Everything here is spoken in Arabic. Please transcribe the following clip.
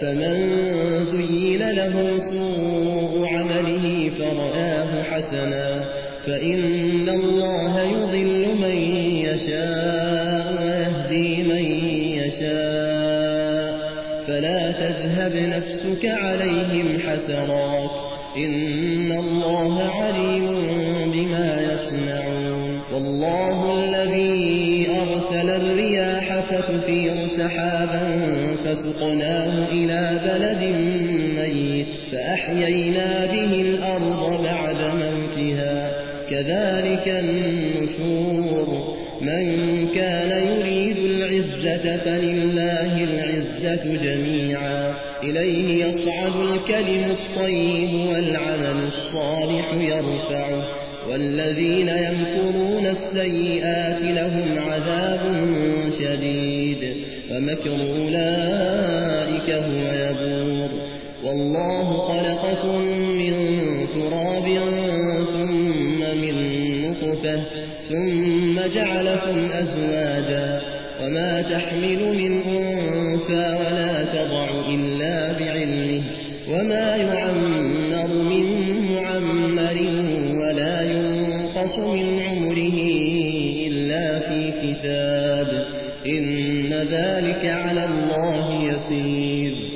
أفمن زين له سوء عمله فرآه حسنا فإن الله يضل من يشاء ويهدي من يشاء فلا تذهب نفسك عليهم حسرات إن الله عليم بما يصنعون والله الذي أرسل الرياح فتثير سحابا فسقناه إلى بلد ميت فأحيينا به الأرض بعد موتها كذلك النشور من كان يريد العزة فلله العزة جميعا إليه يصعد الكلم الطيب والعمل الصالح يرفعه والذين يمكرون السيئات لهم عذاب شديد ومكر أولئك هو يبور. والله خلقكم من تراب ثم من نطفة ثم جعلكم أزواجا وما تحمل من أنثى ولا تضع إلا بعلمه وما ذلك على الله يسير.